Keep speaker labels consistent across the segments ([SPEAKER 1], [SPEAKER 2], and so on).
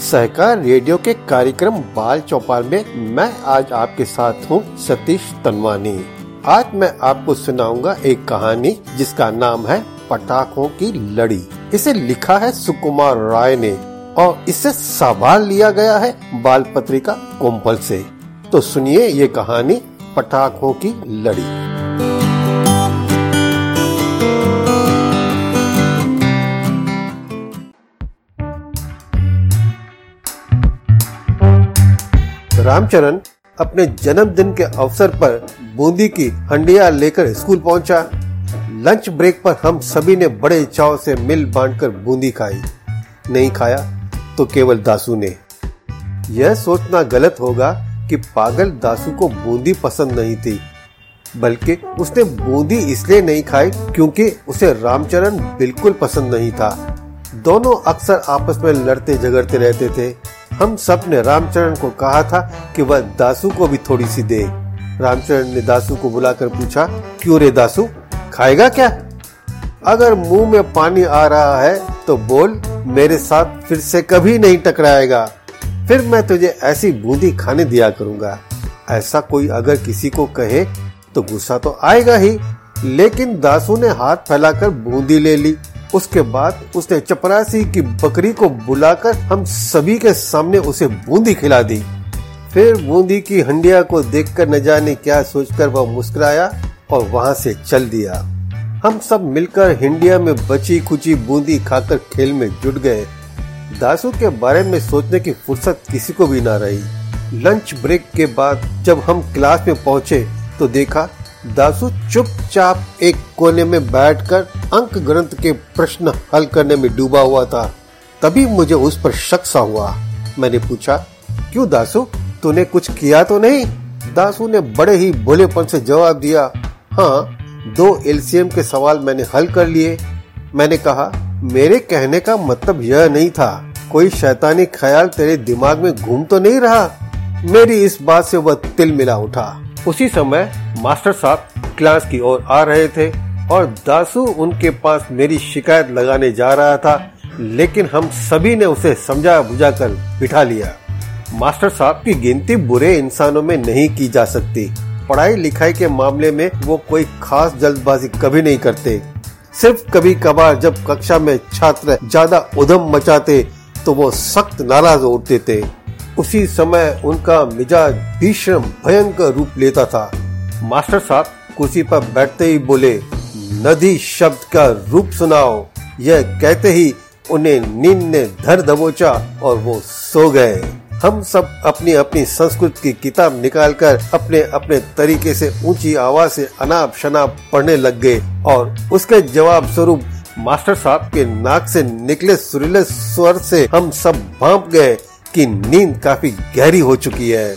[SPEAKER 1] सहकार radio के कार्यक्रम बाल चौपाल में मैं आज आपके साथ हूँ सतीश तनवानी। आज मैं आपको सुनाऊँगा एक कहानी जिसका नाम है पटाखों की लड़ी। इसे लिखा है सुकुमार राय ने और इसे संभाल लिया गया है बाल पत्रिका कोम्पल से। तो सुनिए ये कहानी पटाखों की लड़ी। रामचरण अपने जन्मदिन के अवसर पर बूंदी की हंडिया लेकर स्कूल पहुँचा। लंच ब्रेक पर हम सभी ने बड़े चाव से मिल बांटकर बूंदी खाई। नहीं खाया तो केवल दासू ने। यह सोचना गलत होगा कि पागल दासू को बूंदी पसंद नहीं थी, बल्कि उसने बूंदी इसलिए नहीं खाई क्योंकि उसे रामचरण बिल्कुल पसंद नहीं था। दोनों अक्सर आपस में लड़ते झगड़ते रहते थे। हम सबने रामचरण को कहा था कि वह दासू को भी थोड़ी सी दे। रामचरण ने दासू को बुलाकर पूछा, क्यों रे दासू? खाएगा क्या? अगर मुँह में पानी आ रहा है तो बोल, मेरे साथ फिर से कभी नहीं टकराएगा। फिर मैं तुझे ऐसी बूंदी खाने दिया करूँगा। ऐसा कोई अगर किसी को कहे तो गुस्सा तो आएगा ही। लेकिन दासू ने हाथ फैलाकर बूंदी ले ली। उसके बाद उसने चपरासी की बकरी को बुलाकर हम सभी के सामने उसे बूंदी खिला दी। फिर बूंदी की हंडिया को देखकर न जाने क्या सोचकर वह मुस्कुराया और वहाँ से चल दिया। हम सब मिलकर हिंडिया में बची खुची बूंदी खाकर खेल में जुट गए। दासू के बारे में सोचने की फुर्सत किसी को भी ना रही। लंच ब्रेक के बाद जब हम क्लास में पहुँचे तो देखा दासू, चुपचाप एक कोने में बैठकर अंक ग्रंथ के प्रश्न हल करने में डूबा हुआ था। तभी मुझे उस पर शक सा हुआ। मैंने पूछा, क्यों दासू? तूने कुछ किया तो नहीं? दासू ने बड़े ही भोलेपन से जवाब दिया हाँ दो एलसीएम के सवाल मैंने हल कर लिए। मैंने कहा, मेरे कहने का मतलब यह नहीं था, कोई शैतानी ख्याल तेरे दिमाग में घूम तो नहीं रहा? मेरी इस बात से वह तिल मिला उठा। उसी समय मास्टर साहब क्लास की ओर आ रहे थे और दासू उनके पास मेरी शिकायत लगाने जा रहा था, लेकिन हम सभी ने उसे समझा बुझा कर बिठा लिया। मास्टर साहब की गिनती बुरे इंसानों में नहीं की जा सकती। पढ़ाई लिखाई के मामले में वो कोई खास जल्दबाजी कभी नहीं करते। सिर्फ़ कभी कभार जब कक्षा में छात्र ज़्यादा उधम मचाते तो वो सख्त नाराज़ उठते थे। उसी समय उनका मिजाज भीषण, भयंकर रूप लेता था। मास्टर साहब कुर्सी पर बैठते ही बोले, नदी शब्द का रूप सुनाओ। यह कहते ही उन्हें नींद ने धर दबोचा और वो सो गए। हम सब अपनी अपनी संस्कृत की किताब निकालकर अपने अपने तरीके से ऊँची आवाज़ से अनाप शनाप पढ़ने लग गए और उसके जवाब स्वरूप मास्टर साहब के नाक से निकले सुरीले स्वर से हम सब भाप गए। कि नींद काफ़ी गहरी हो चुकी है।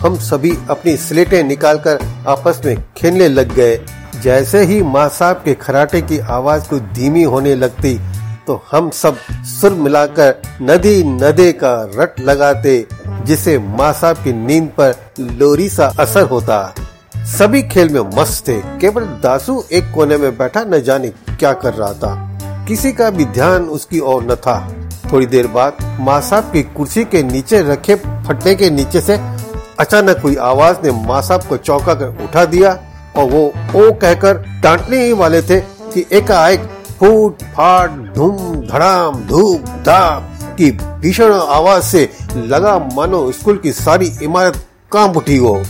[SPEAKER 1] हम सभी अपनी स्लेटें निकालकर आपस में खेलने लग गए। जैसे ही माँ साहब के खराटे की आवाज़ को धीमी होने लगती तो हम सब सुर मिलाकर नदी नदे का रट लगाते जिसे माँ साहब की नींद पर लोरी सा असर होता। सभी खेल में मस्त थे। केवल दासू एक कोने में बैठा न जाने क्या कर रहा था। किसी का भी ध्यान उसकी ओर न था। थोड़ी देर बाद माँ साहब की कुर्सी के नीचे रखे फटने के नीचे से अचानक हुई आवाज़ ने माँ साहब को चौंका कर उठा दिया और वो ओ कहकर डांटने ही वाले थे कि एकाएक फूट, फाट, धूम, धड़ाम, धूप धाम की भीषण आवाज़ से लगा मानो स्कूल की सारी इमारत काँप उठी हो।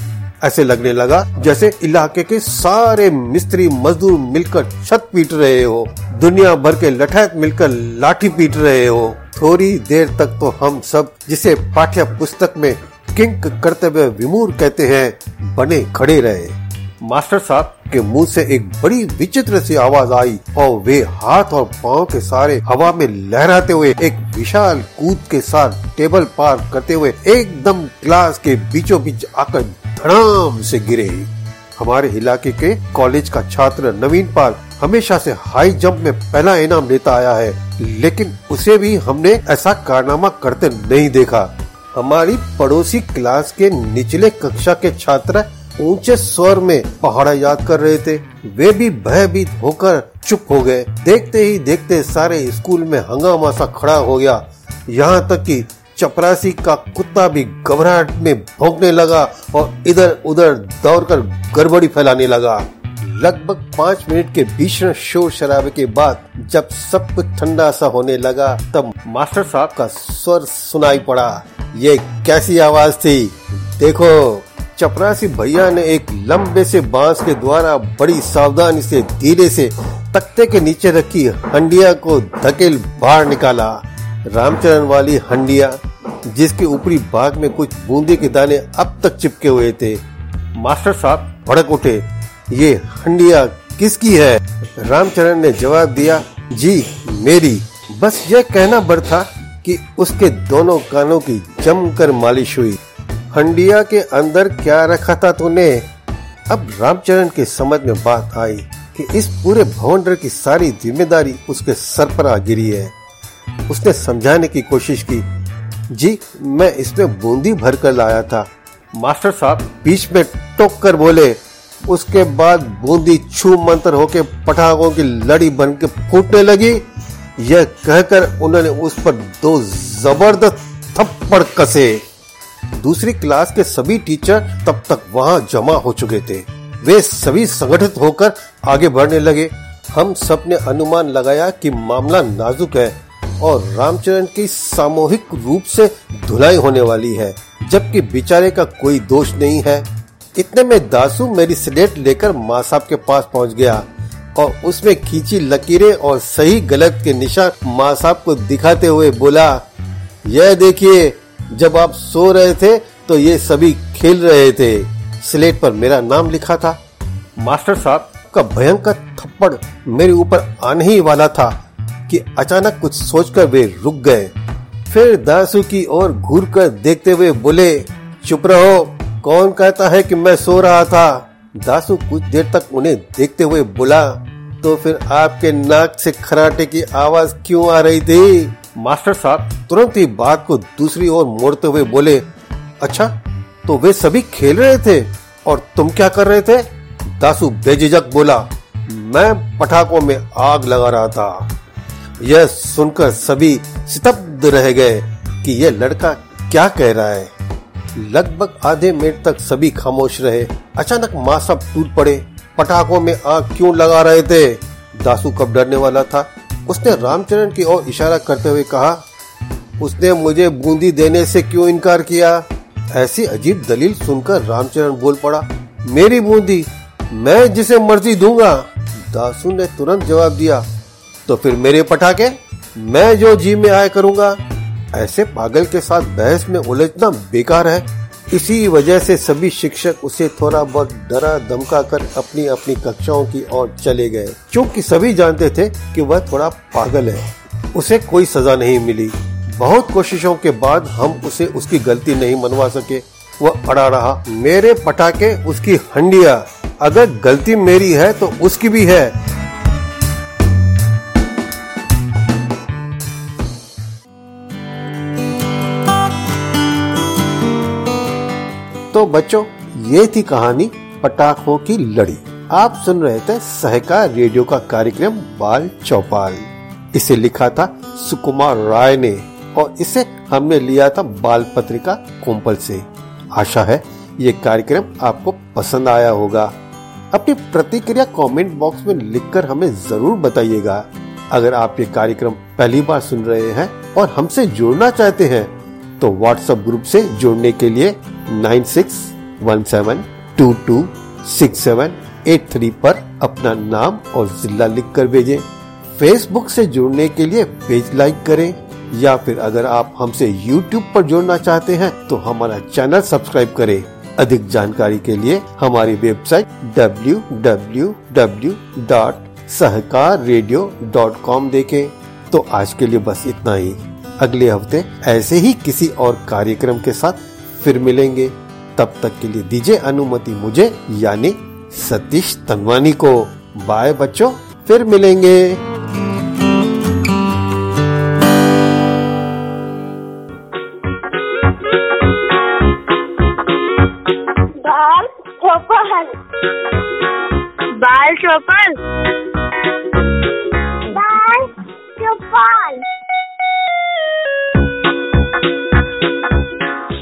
[SPEAKER 1] ऐसे लगने लगा जैसे इलाके के सारे मिस्त्री मजदूर मिलकर छत पीट रहे हो, दुनिया भर के लठैत मिलकर लाठी पीट रहे हो। थोड़ी देर तक तो हम सब, जिसे पाठ्य पुस्तक में किंक करते हुए विमूर कहते हैं, बने खड़े रहे। मास्टर साहब के मुँह से एक बड़ी विचित्र सी आवाज़ आई और वे हाथ और पाँव के सारे हवा में लहराते हुए, एक विशाल कूद के साथ टेबल पार करते हुए एकदम क्लास के बीचों बीच आकर धड़ाम से गिरे। हमारे इलाके के कॉलेज का छात्र नवीन पाल हमेशा से हाई जंप में पहला इनाम लेता आया है, लेकिन उसे भी हमने ऐसा कारनामा करते नहीं देखा। हमारी पड़ोसी क्लास के निचले कक्षा के छात्र ऊँचे स्वर में पहाड़ा याद कर रहे थे। वे भी भयभीत होकर चुप हो गए। देखते ही देखते सारे स्कूल में हंगामा सा खड़ा हो गया। यहाँ तक कि चपरासी का कुत्ता भी घबराहट में भौंकने लगा और इधर उधर दौड़कर गड़बड़ी फैलाने लगा। लगभग पाँच मिनट के भीषण शोर शराबे के बाद जब सब कुछ ठंडा सा होने लगा, तब मास्टर साहब का स्वर सुनाई पड़ा। ये कैसी आवाज़ थी? देखो, चपरासी भैया ने एक लंबे से बाँस के द्वारा बड़ी सावधानी से धीरे से तख्ते के नीचे रखी हंडिया को धकेल बाहर निकाला। रामचरण वाली हंडिया, जिसके ऊपरी भाग में कुछ बूंदी के दाने अब तक चिपके हुए थे। मास्टर साहब भड़क उठे। ये हंडिया किसकी है? रामचरण ने जवाब दिया, जी, मेरी। बस यह कहना बर था कि उसके दोनों कानों की जमकर मालिश हुई। हंडिया के अंदर क्या रखा था तूने? अब रामचरण के समझ में बात आई कि इस पूरे भवंडर की सारी ज़िम्मेदारी उसके सर पर आ गिरी है। उसने समझाने की कोशिश की, जी, मैं इसमें बूंदी भर कर लाया था। मास्टर साहब बीच में टोक कर बोले उसके बाद बूंदी छू मंत्र होके पटाखों की लड़ी बन के फूटने लगी। यह कहकर उन्होंने उस पर दो ज़बरदस्त थप्पड़ कसे। दूसरी क्लास के सभी टीचर तब तक वहाँ जमा हो चुके थे। वे सभी संगठित होकर आगे बढ़ने लगे। हम सबने अनुमान लगाया कि मामला नाजुक है और रामचरण की सामूहिक रूप से धुलाई होने वाली है, जबकि बेचारे का कोई दोष नहीं है। इतने में दासू मेरी स्लेट लेकर माँ साहब के पास पहुँच गया और उसमें खींची लकीरें और सही गलत के निशान माँ साहब को दिखाते हुए बोला, यह देखिए, जब आप सो रहे थे तो ये सभी खेल रहे थे। स्लेट पर मेरा नाम लिखा था। मास्टर साहब का भयंकर थप्पड़ मेरे ऊपर आने ही वाला था कि अचानक कुछ सोचकर वे रुक गए। फिर दासू की ओर घूर कर देखते हुए बोले, चुप रहो कौन कहता है कि मैं सो रहा था? दासू कुछ देर तक उन्हें देखते हुए बोला तो फिर आपके नाक से खराटे की आवाज़ क्यों आ रही थी? मास्टर साहब तुरंत ही बात को दूसरी ओर मोड़ते हुए बोले अच्छा तो वे सभी खेल रहे थे और तुम क्या कर रहे थे? दासू बेझिझक बोला, मैं पटाखों में आग लगा रहा था। यह सुनकर सभी स्तब्ध रह गए कि यह लड़का क्या कह रहा है। लगभग आधे मिनट तक सभी खामोश रहे। अचानक माँ सब टूट पड़े। पटाखों में आग क्यों लगा रहे थे? दासू कब डरने वाला था? उसने रामचरण की ओर इशारा करते हुए कहा, उसने मुझे बूंदी देने से क्यों इनकार किया? ऐसी अजीब दलील सुनकर रामचरण बोल पड़ा, मेरी बूंदी, मैं जिसे मर्ज़ी दूँगा। दासू ने तुरंत जवाब दिया तो फिर मेरे पटाखे? मैं जो जी में आया करूँगा। ऐसे पागल के साथ बहस में उलझना बेकार है। इसी वजह से सभी शिक्षक उसे थोड़ा बहुत डरा धमका कर अपनी अपनी कक्षाओं की ओर चले गए। क्योंकि सभी जानते थे कि वह थोड़ा पागल है। उसे कोई सजा नहीं मिली। बहुत कोशिशों के बाद हम उसे उसकी गलती नहीं मनवा सके। वह अड़ा रहा, मेरे पटाखे, उसकी हंडिया। अगर गलती मेरी है तो उसकी भी है। तो बच्चों, ये थी कहानी पटाखों की लड़ी। आप सुन रहे थे सहकार रेडियो का कार्यक्रम बाल चौपाल। इसे लिखा था सुकुमार राय ने और इसे हमने लिया था बाल पत्रिका कोम्पल से। आशा है ये कार्यक्रम आपको पसंद आया होगा। अपनी प्रतिक्रिया कमेंट बॉक्स में लिखकर हमें ज़रूर बताइएगा। अगर आप ये कार्यक्रम पहली बार सुन रहे हैं और हमसे जुड़ना चाहते हैं तो व्हाट्सएप ग्रुप से जुड़ने के लिए nine six one seven two two six seven eight three पर अपना नाम और जिला लिख कर भेजें। फेसबुक से जुड़ने के लिए पेज लाइक करें, या फिर अगर आप हमसे यूट्यूब पर जुड़ना चाहते हैं तो हमारा चैनल सब्सक्राइब करें। अधिक जानकारी के लिए हमारी वेबसाइट www.सहकाररेडियो.com देखें। तो आज के लिए बस इतना ही। अगले हफ़्ते ऐसे ही किसी और कार्यक्रम के साथ फिर मिलेंगे। तब तक के लिए दीजिए अनुमति मुझे यानी सतीश तनवानी को। बाय बच्चों फिर मिलेंगे।
[SPEAKER 2] बाल चौपल।
[SPEAKER 3] बाल चौपल?